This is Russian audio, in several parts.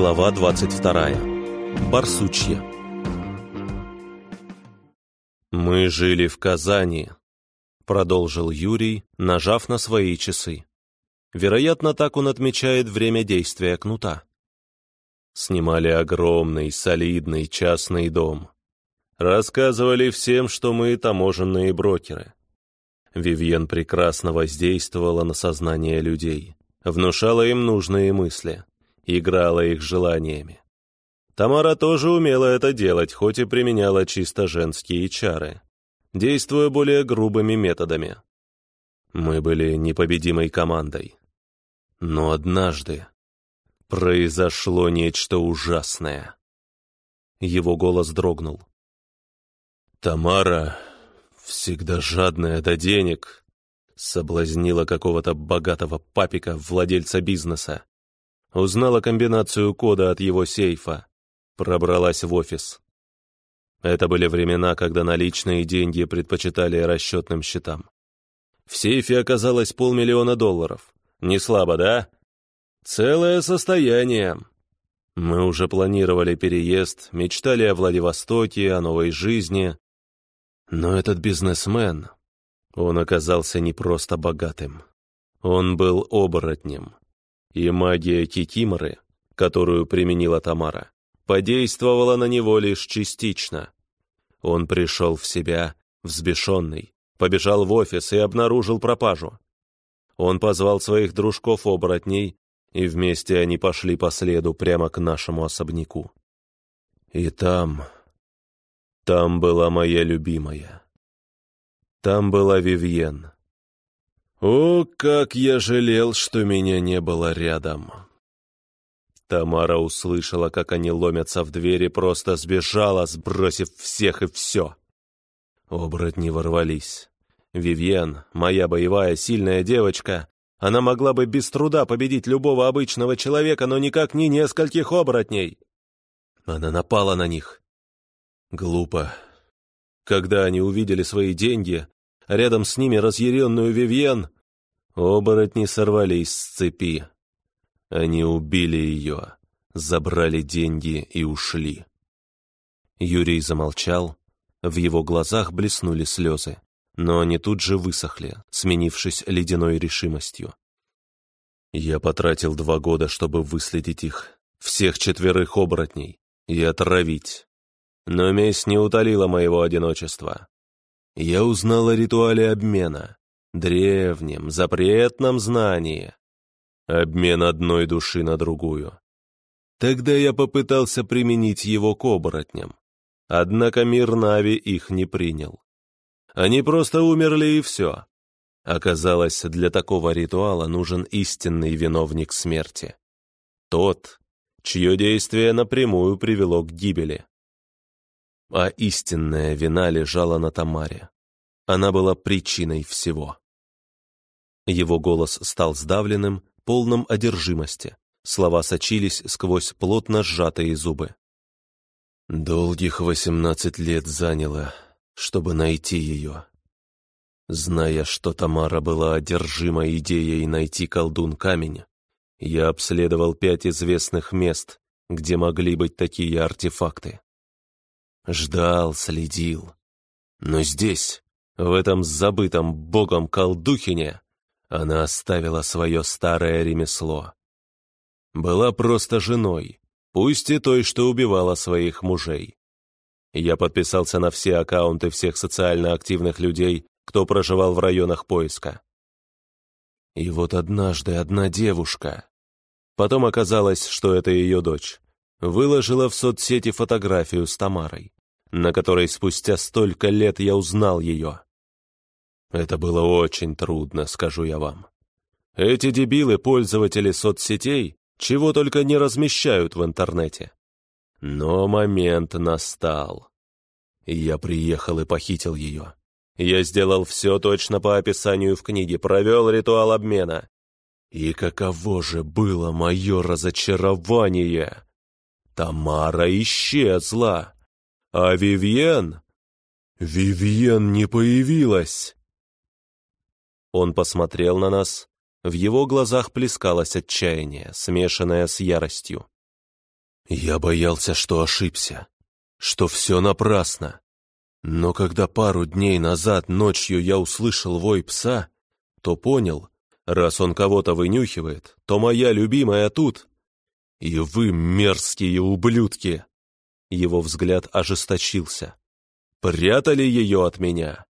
Глава 22. Барсучья. «Мы жили в Казани», — продолжил Юрий, нажав на свои часы. Вероятно, так он отмечает время действия кнута. Снимали огромный, солидный частный дом. Рассказывали всем, что мы таможенные брокеры. Вивьен прекрасно воздействовала на сознание людей, внушала им нужные мысли, играла их желаниями. Тамара тоже умела это делать, хоть и применяла чисто женские чары, действуя более грубыми методами. Мы были непобедимой командой. Но однажды произошло нечто ужасное. Его голос дрогнул. Тамара, всегда жадная до денег, соблазнила какого-то богатого папика, владельца бизнеса. Узнала комбинацию кода от его сейфа. Пробралась в офис. Это были времена, когда наличные деньги предпочитали расчетным счетам. В сейфе оказалось полмиллиона долларов. Не слабо, да? Целое состояние. Мы уже планировали переезд, мечтали о Владивостоке, о новой жизни. Но этот бизнесмен, он оказался не просто богатым. Он был оборотнем. И магия Кикиморы, которую применила Тамара, подействовала на него лишь частично. Он пришел в себя, взбешенный, побежал в офис и обнаружил пропажу. Он позвал своих дружков-оборотней, и вместе они пошли по следу прямо к нашему особняку. И там... Там была моя любимая. Там была Вивьен. О, как я жалел, что меня не было рядом. Тамара услышала, как они ломятся в двери, просто сбежала, сбросив всех и все. Оборотни ворвались. Вивьен, моя боевая, сильная девочка, она могла бы без труда победить любого обычного человека, но никак не нескольких оборотней. Она напала на них. Глупо. Когда они увидели свои деньги, рядом с ними разъяренную Вивьен, оборотни сорвались с цепи. Они убили ее, забрали деньги и ушли. Юрий замолчал, в его глазах блеснули слезы но они тут же высохли, сменившись ледяной решимостью. Я потратил два года, чтобы выследить их, всех четверых оборотней, и отравить. Но месть не утолила моего одиночества. Я узнал о ритуале обмена, древнем, запретном знании. Обмен одной души на другую. Тогда я попытался применить его к оборотням. Однако мир Нави их не принял. Они просто умерли и все. Оказалось, для такого ритуала нужен истинный виновник смерти. Тот, чье действие напрямую привело к гибели. А истинная вина лежала на Тамаре. Она была причиной всего. Его голос стал сдавленным, полным одержимости. Слова сочились сквозь плотно сжатые зубы. «Долгих восемнадцать лет заняло чтобы найти ее. Зная, что Тамара была одержима идеей найти колдун-камень, я обследовал пять известных мест, где могли быть такие артефакты. Ждал, следил. Но здесь, в этом забытом богом колдухине, она оставила свое старое ремесло. Была просто женой, пусть и той, что убивала своих мужей. Я подписался на все аккаунты всех социально активных людей, кто проживал в районах поиска. И вот однажды одна девушка, потом оказалось, что это ее дочь, выложила в соцсети фотографию с Тамарой, на которой спустя столько лет я узнал ее. Это было очень трудно, скажу я вам. Эти дебилы, пользователи соцсетей, чего только не размещают в интернете. Но момент настал. Я приехал и похитил ее. Я сделал все точно по описанию в книге, провел ритуал обмена. И каково же было мое разочарование! Тамара исчезла, а Вивьен... Вивьен не появилась! Он посмотрел на нас, в его глазах плескалось отчаяние, смешанное с яростью. Я боялся, что ошибся, что все напрасно. Но когда пару дней назад ночью я услышал вой пса, то понял, раз он кого-то вынюхивает, то моя любимая тут. И вы мерзкие ублюдки!» Его взгляд ожесточился. «Прятали ее от меня!»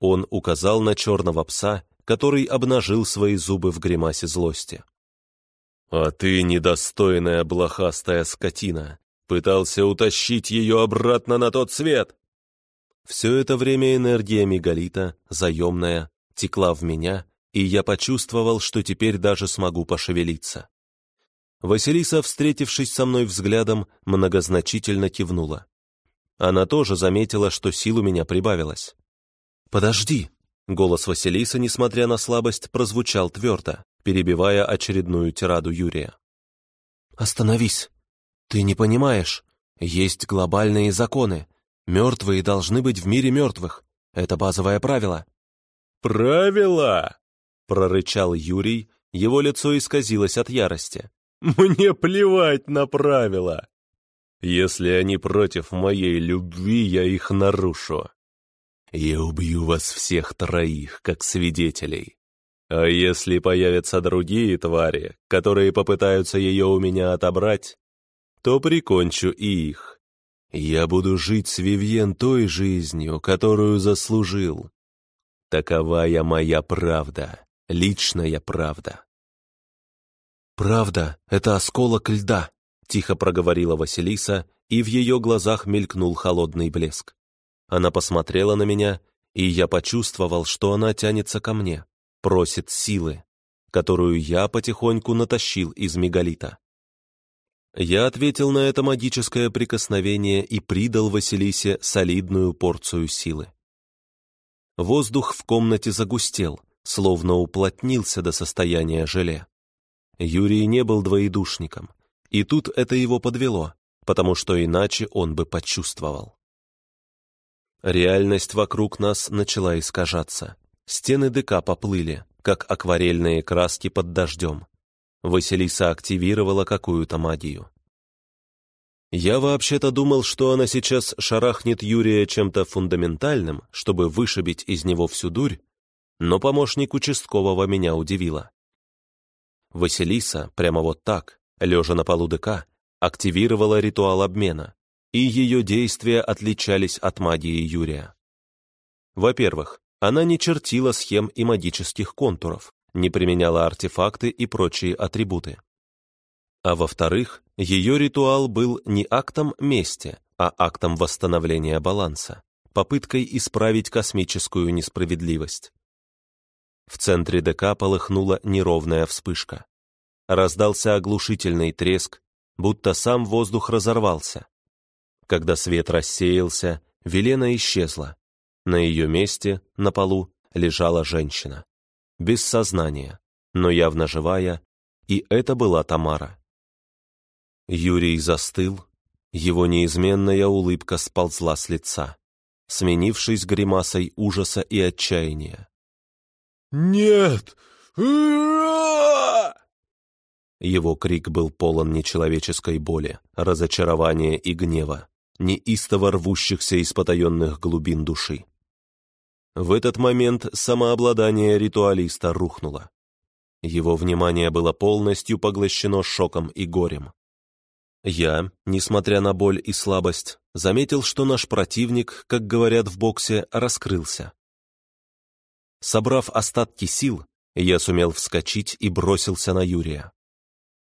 Он указал на черного пса, который обнажил свои зубы в гримасе злости. «А ты, недостойная блохастая скотина, пытался утащить ее обратно на тот свет!» Все это время энергия мегалита, заемная, текла в меня, и я почувствовал, что теперь даже смогу пошевелиться. Василиса, встретившись со мной взглядом, многозначительно кивнула. Она тоже заметила, что сил у меня прибавилось. «Подожди!» — голос Василисы, несмотря на слабость, прозвучал твердо, перебивая очередную тираду Юрия. «Остановись! Ты не понимаешь. Есть глобальные законы, Мертвые должны быть в мире мертвых. Это базовое правило». «Правила?» — прорычал Юрий, его лицо исказилось от ярости. «Мне плевать на правила. Если они против моей любви, я их нарушу. Я убью вас всех троих, как свидетелей. А если появятся другие твари, которые попытаются ее у меня отобрать, то прикончу и их. Я буду жить с Вивьен той жизнью, которую заслужил. Таковая моя правда, личная правда. «Правда — это осколок льда», — тихо проговорила Василиса, и в ее глазах мелькнул холодный блеск. Она посмотрела на меня, и я почувствовал, что она тянется ко мне, просит силы, которую я потихоньку натащил из мегалита. Я ответил на это магическое прикосновение и придал Василисе солидную порцию силы. Воздух в комнате загустел, словно уплотнился до состояния желе. Юрий не был двоедушником, и тут это его подвело, потому что иначе он бы почувствовал. Реальность вокруг нас начала искажаться. Стены ДК поплыли, как акварельные краски под дождем. Василиса активировала какую-то магию. Я вообще-то думал, что она сейчас шарахнет Юрия чем-то фундаментальным, чтобы вышибить из него всю дурь, но помощник участкового меня удивила. Василиса, прямо вот так, лежа на полу ДК, активировала ритуал обмена, и ее действия отличались от магии Юрия. Во-первых, она не чертила схем и магических контуров, не применяла артефакты и прочие атрибуты. А во-вторых, ее ритуал был не актом мести, а актом восстановления баланса, попыткой исправить космическую несправедливость. В центре ДК полыхнула неровная вспышка. Раздался оглушительный треск, будто сам воздух разорвался. Когда свет рассеялся, Велена исчезла. На ее месте, на полу, лежала женщина без сознания, но явно живая, и это была Тамара. Юрий застыл, его неизменная улыбка сползла с лица, сменившись гримасой ужаса и отчаяния. «Нет! Его крик был полон нечеловеческой боли, разочарования и гнева, неистово рвущихся из потаенных глубин души. В этот момент самообладание ритуалиста рухнуло. Его внимание было полностью поглощено шоком и горем. Я, несмотря на боль и слабость, заметил, что наш противник, как говорят в боксе, раскрылся. Собрав остатки сил, я сумел вскочить и бросился на Юрия.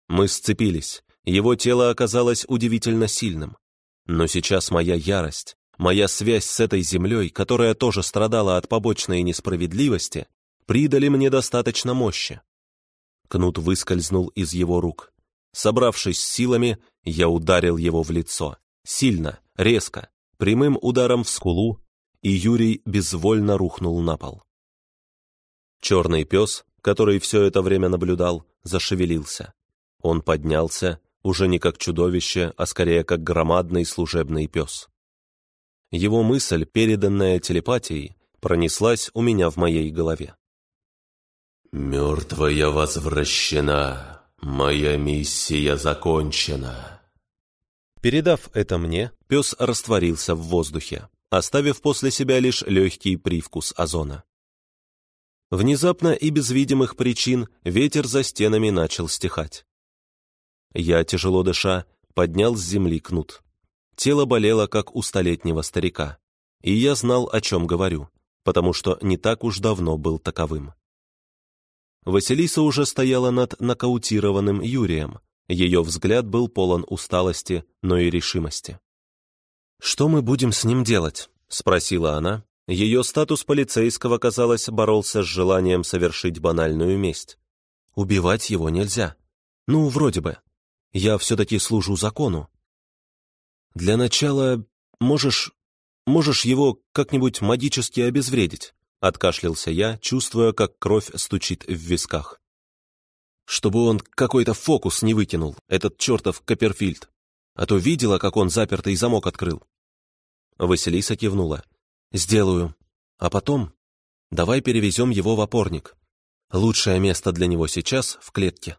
Мы сцепились, его тело оказалось удивительно сильным. Но сейчас моя ярость, Моя связь с этой землей, которая тоже страдала от побочной несправедливости, придали мне достаточно мощи. Кнут выскользнул из его рук. Собравшись с силами, я ударил его в лицо. Сильно, резко, прямым ударом в скулу, и Юрий безвольно рухнул на пол. Черный пес, который все это время наблюдал, зашевелился. Он поднялся, уже не как чудовище, а скорее как громадный служебный пес. Его мысль, переданная телепатией, пронеслась у меня в моей голове. «Мертвая возвращена, моя миссия закончена». Передав это мне, пес растворился в воздухе, оставив после себя лишь легкий привкус озона. Внезапно и без видимых причин ветер за стенами начал стихать. Я, тяжело дыша, поднял с земли кнут. Тело болело, как у столетнего старика. И я знал, о чем говорю, потому что не так уж давно был таковым. Василиса уже стояла над нокаутированным Юрием. Ее взгляд был полон усталости, но и решимости. «Что мы будем с ним делать?» — спросила она. Ее статус полицейского, казалось, боролся с желанием совершить банальную месть. «Убивать его нельзя. Ну, вроде бы. Я все-таки служу закону. Для начала можешь... можешь его как-нибудь магически обезвредить?» Откашлялся я, чувствуя, как кровь стучит в висках. Чтобы он какой-то фокус не выкинул, этот чертов Копперфильд. А то видела, как он запертый замок открыл. Василиса кивнула. «Сделаю. А потом давай перевезем его в опорник. Лучшее место для него сейчас в клетке».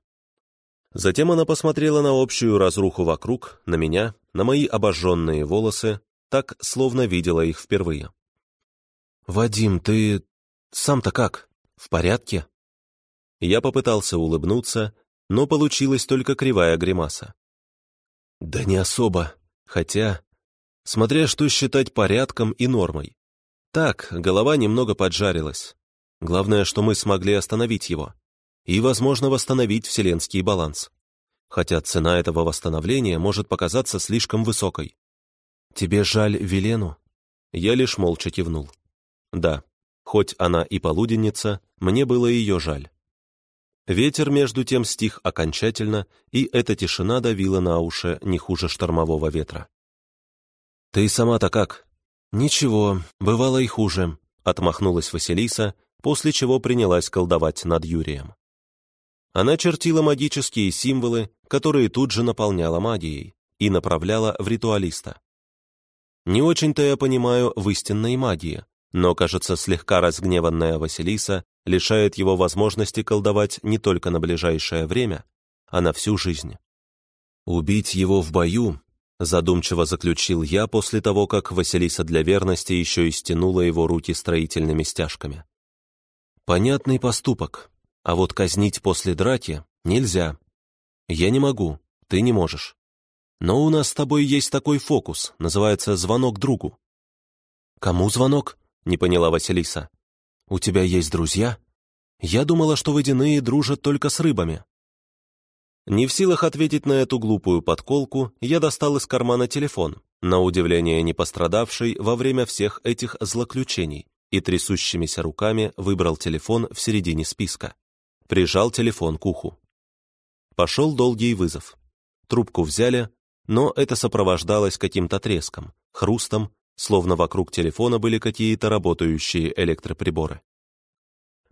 Затем она посмотрела на общую разруху вокруг, на меня, на мои обожженные волосы, так, словно видела их впервые. «Вадим, ты сам-то как? В порядке?» Я попытался улыбнуться, но получилась только кривая гримаса. «Да не особо, хотя, смотря что считать порядком и нормой. Так, голова немного поджарилась. Главное, что мы смогли остановить его. И, возможно, восстановить вселенский баланс. Хотя цена этого восстановления может показаться слишком высокой. «Тебе жаль Велену?» Я лишь молча кивнул. Да, хоть она и полуденница, мне было ее жаль. Ветер между тем стих окончательно, и эта тишина давила на уши не хуже штормового ветра. «Ты сама-то как?» «Ничего, бывало и хуже», — отмахнулась Василиса, после чего принялась колдовать над Юрием. Она чертила магические символы, которые тут же наполняла магией, и направляла в ритуалиста. Не очень-то я понимаю в истинной магии, но, кажется, слегка разгневанная Василиса лишает его возможности колдовать не только на ближайшее время, а на всю жизнь. «Убить его в бою», — задумчиво заключил я после того, как Василиса для верности еще и стянула его руки строительными стяжками. «Понятный поступок, а вот казнить после драки нельзя. Я не могу, ты не можешь. Но у нас с тобой есть такой фокус, называется «звонок другу». «Кому звонок?» — не поняла Василиса. «У тебя есть друзья? Я думала, что водяные дружат только с рыбами». Не в силах ответить на эту глупую подколку, я достал из кармана телефон, на удивление не пострадавший во время всех этих злоключений, и трясущимися руками выбрал телефон в середине списка. Прижал телефон к уху. Пошел долгий вызов. Трубку взяли, но это сопровождалось каким-то треском, хрустом словно вокруг телефона были какие-то работающие электроприборы.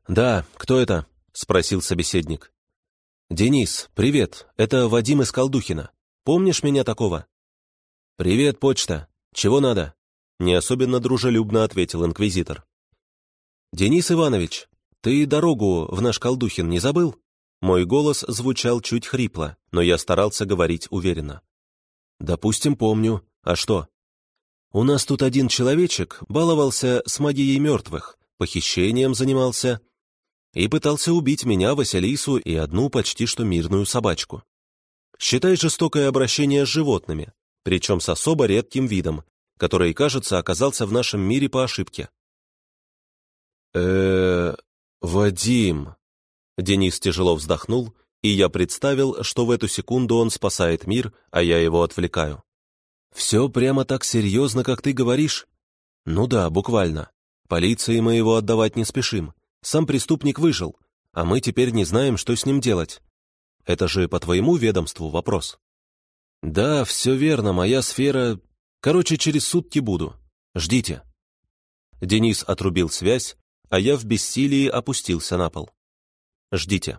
«Да, кто это?» — спросил собеседник. «Денис, привет, это Вадим из Колдухина. Помнишь меня такого?» «Привет, почта. Чего надо?» Не особенно дружелюбно ответил инквизитор. «Денис Иванович, ты дорогу в наш Колдухин не забыл?» Мой голос звучал чуть хрипло, но я старался говорить уверенно. «Допустим, помню. А что?» У нас тут один человечек баловался с магией мертвых, похищением занимался и пытался убить меня, Василису и одну почти что мирную собачку. Считай жестокое обращение с животными, причем с особо редким видом, который, кажется, оказался в нашем мире по ошибке. э Вадим...» Денис тяжело вздохнул, и я представил, что в эту секунду он спасает мир, а я его отвлекаю. «Все прямо так серьезно, как ты говоришь?» «Ну да, буквально. Полиции мы его отдавать не спешим. Сам преступник выжил, а мы теперь не знаем, что с ним делать. Это же по твоему ведомству вопрос». «Да, все верно, моя сфера... Короче, через сутки буду. Ждите». Денис отрубил связь, а я в бессилии опустился на пол. «Ждите».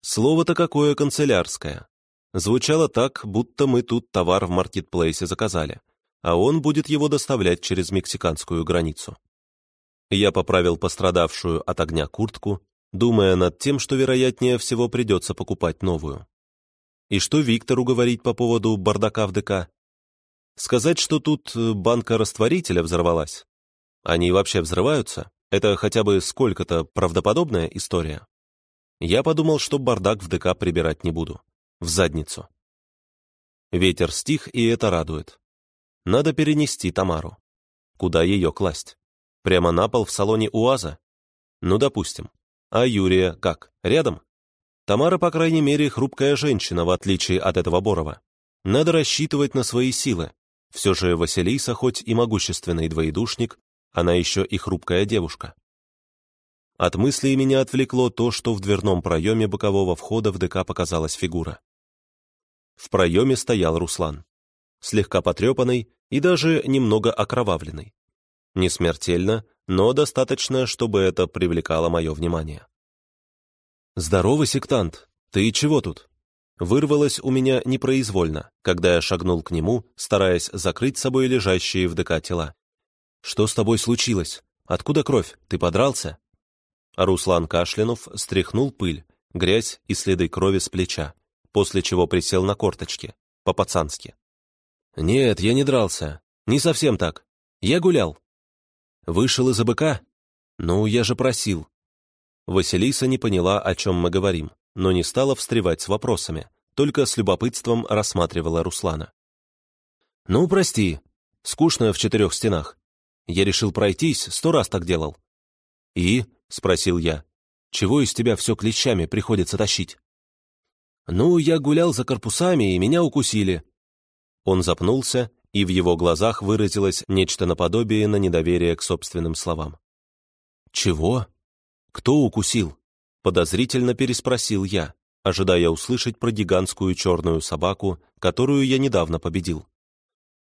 Слово-то какое канцелярское. Звучало так, будто мы тут товар в маркетплейсе заказали, а он будет его доставлять через мексиканскую границу. Я поправил пострадавшую от огня куртку, думая над тем, что, вероятнее всего, придется покупать новую. И что Виктору говорить по поводу бардака в ДК? Сказать, что тут банка растворителя взорвалась? Они вообще взрываются? Это хотя бы сколько-то правдоподобная история? Я подумал, что бардак в ДК прибирать не буду. В задницу. Ветер стих, и это радует. Надо перенести Тамару. Куда ее класть? Прямо на пол в салоне УАЗа? Ну, допустим. А Юрия как, рядом? Тамара, по крайней мере, хрупкая женщина, в отличие от этого Борова. Надо рассчитывать на свои силы. Все же Василиса, хоть и могущественный двоедушник, она еще и хрупкая девушка. От мыслей меня отвлекло то, что в дверном проеме бокового входа в ДК показалась фигура. В проеме стоял Руслан, слегка потрепанный и даже немного окровавленный. Не смертельно, но достаточно, чтобы это привлекало мое внимание. «Здорово, сектант! Ты чего тут?» Вырвалось у меня непроизвольно, когда я шагнул к нему, стараясь закрыть собой лежащие в ДК тела. «Что с тобой случилось? Откуда кровь? Ты подрался?» Руслан Кашлянов стряхнул пыль, грязь и следы крови с плеча, после чего присел на корточки, по-пацански. «Нет, я не дрался. Не совсем так. Я гулял». «Вышел из АБК? Ну, я же просил». Василиса не поняла, о чем мы говорим, но не стала встревать с вопросами, только с любопытством рассматривала Руслана. «Ну, прости. Скучно в четырех стенах. Я решил пройтись, сто раз так делал». «И?» — спросил я. «Чего из тебя все клещами приходится тащить?» «Ну, я гулял за корпусами, и меня укусили». Он запнулся, и в его глазах выразилось нечто наподобие на недоверие к собственным словам. «Чего? Кто укусил?» — подозрительно переспросил я, ожидая услышать про гигантскую черную собаку, которую я недавно победил.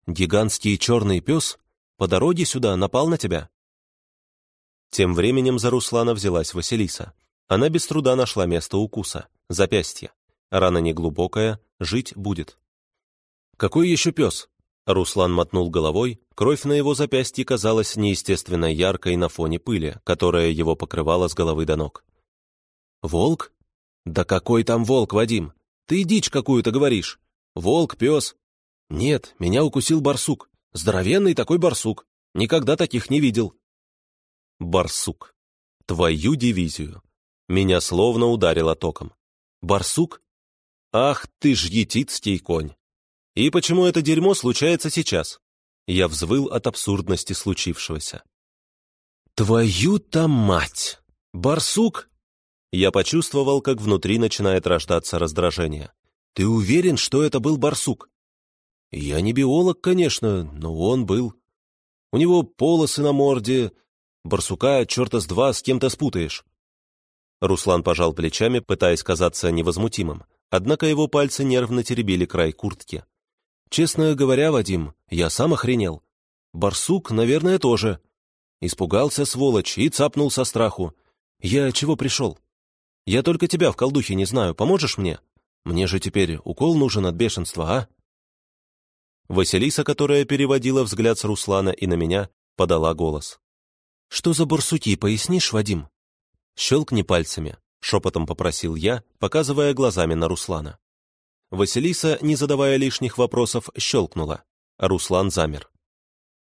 «Гигантский черный пес по дороге сюда напал на тебя?» Тем временем за Руслана взялась Василиса. Она без труда нашла место укуса, запястье. Рана неглубокая, жить будет. «Какой еще пес?» Руслан мотнул головой, кровь на его запястье казалась неестественно яркой на фоне пыли, которая его покрывала с головы до ног. «Волк? Да какой там волк, Вадим? Ты дичь какую-то говоришь. Волк, пес. Нет, меня укусил барсук. Здоровенный такой барсук. Никогда таких не видел». «Барсук. Твою дивизию. Меня словно ударило током. Барсук? Ах ты ж етицкий конь! И почему это дерьмо случается сейчас? Я взвыл от абсурдности случившегося. «Твою-то мать! Барсук?» Я почувствовал, как внутри начинает рождаться раздражение. «Ты уверен, что это был барсук?» «Я не биолог, конечно, но он был. У него полосы на морде. Барсука, черта с два, с кем-то спутаешь». Руслан пожал плечами, пытаясь казаться невозмутимым, однако его пальцы нервно теребили край куртки. Честно говоря, Вадим, я сам охренел. Барсук, наверное, тоже. Испугался, сволочь, и цапнул со страху. Я чего пришел? Я только тебя в колдухе не знаю, поможешь мне? Мне же теперь укол нужен от бешенства, а? Василиса, которая переводила взгляд с Руслана и на меня, подала голос. «Что за барсуки, пояснишь, Вадим?» «Щелкни пальцами», — шепотом попросил я, показывая глазами на Руслана. Василиса, не задавая лишних вопросов, щелкнула. А Руслан замер.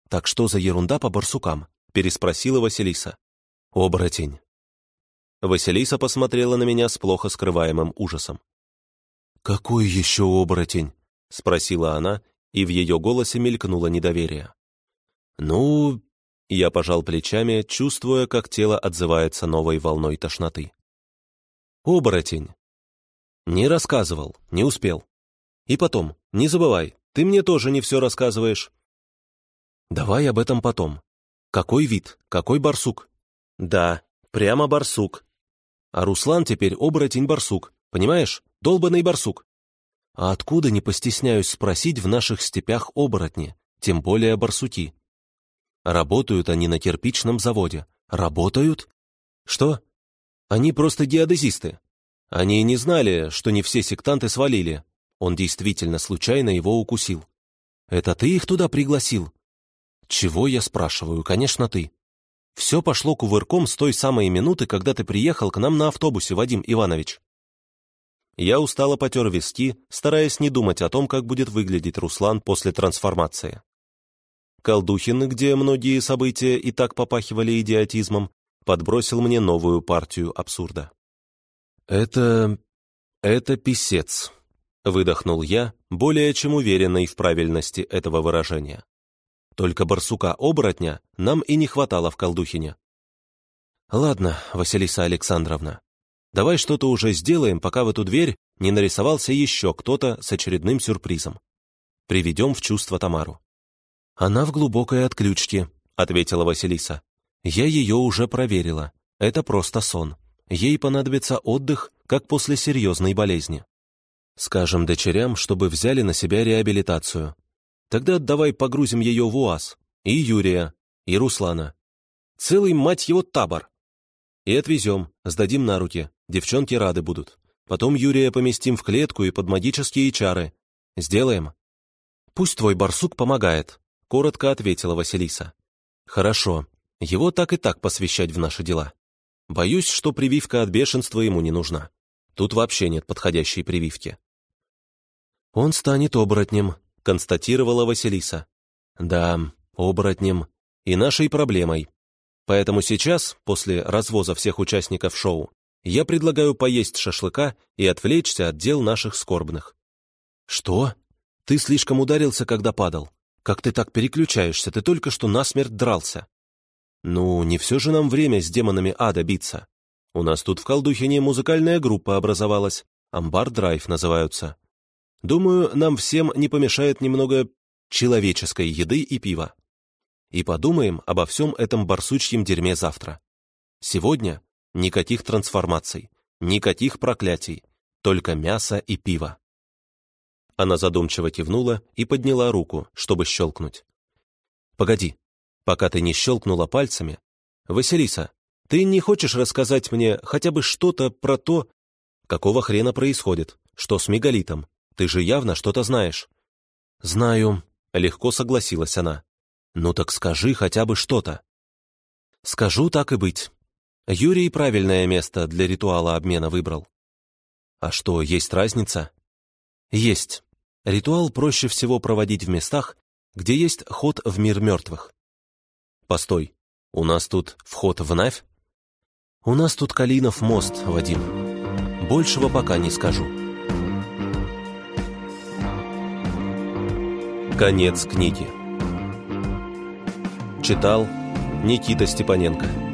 «Так что за ерунда по барсукам?» — переспросила Василиса. «Оборотень». Василиса посмотрела на меня с плохо скрываемым ужасом. «Какой еще оборотень?» — спросила она, и в ее голосе мелькнуло недоверие. «Ну...» — я пожал плечами, чувствуя, как тело отзывается новой волной тошноты. «Оборотень. «Не рассказывал, не успел. И потом, не забывай, ты мне тоже не все рассказываешь». «Давай об этом потом. Какой вид, какой барсук?» «Да, прямо барсук. А Руслан теперь оборотень-барсук, понимаешь? Долбанный барсук. А откуда, не постесняюсь спросить, в наших степях оборотни, тем более барсуки? Работают они на кирпичном заводе. Работают? Что? Они просто геодезисты. Они не знали, что не все сектанты свалили. Он действительно случайно его укусил. «Это ты их туда пригласил?» «Чего я спрашиваю? Конечно, ты. Все пошло кувырком с той самой минуты, когда ты приехал к нам на автобусе, Вадим Иванович». Я устало потер виски, стараясь не думать о том, как будет выглядеть Руслан после трансформации. Колдухин, где многие события и так попахивали идиотизмом, подбросил мне новую партию абсурда. «Это... это писец», — выдохнул я, более чем уверенный в правильности этого выражения. Только барсука-оборотня нам и не хватало в колдухине. «Ладно, Василиса Александровна, давай что-то уже сделаем, пока в эту дверь не нарисовался еще кто-то с очередным сюрпризом. Приведем в чувство Тамару». «Она в глубокой отключке», — ответила Василиса. «Я ее уже проверила. Это просто сон. Ей понадобится отдых, как после серьезной болезни. Скажем дочерям, чтобы взяли на себя реабилитацию. Тогда давай погрузим ее в УАЗ. И Юрия, и Руслана. Целый, мать его, табор. И отвезем, сдадим на руки. Девчонки рады будут. Потом Юрия поместим в клетку и под магические чары. Сделаем. Пусть твой барсук помогает, коротко ответила Василиса. Хорошо. Его так и так посвящать в наши дела. Боюсь, что прививка от бешенства ему не нужна. Тут вообще нет подходящей прививки. «Он станет оборотнем», — констатировала Василиса. «Да, оборотнем. И нашей проблемой. Поэтому сейчас, после развоза всех участников шоу, я предлагаю поесть шашлыка и отвлечься от дел наших скорбных». «Что? Ты слишком ударился, когда падал. Как ты так переключаешься? Ты только что насмерть дрался». Ну, не все же нам время с демонами ада биться. У нас тут в Колдухине музыкальная группа образовалась. Амбар Драйв называются. Думаю, нам всем не помешает немного человеческой еды и пива. И подумаем обо всем этом барсучьем дерьме завтра. Сегодня никаких трансформаций, никаких проклятий, только мясо и пиво. Она задумчиво кивнула и подняла руку, чтобы щелкнуть. «Погоди, пока ты не щелкнула пальцами. «Василиса, ты не хочешь рассказать мне хотя бы что-то про то, какого хрена происходит, что с мегалитом? Ты же явно что-то знаешь». «Знаю», — легко согласилась она. «Ну так скажи хотя бы что-то». «Скажу так и быть. Юрий правильное место для ритуала обмена выбрал». «А что, есть разница?» «Есть. Ритуал проще всего проводить в местах, где есть ход в мир мертвых. Постой, у нас тут вход в Навь? У нас тут Калинов мост, Вадим. Большего пока не скажу. Конец книги. Читал Никита Степаненко.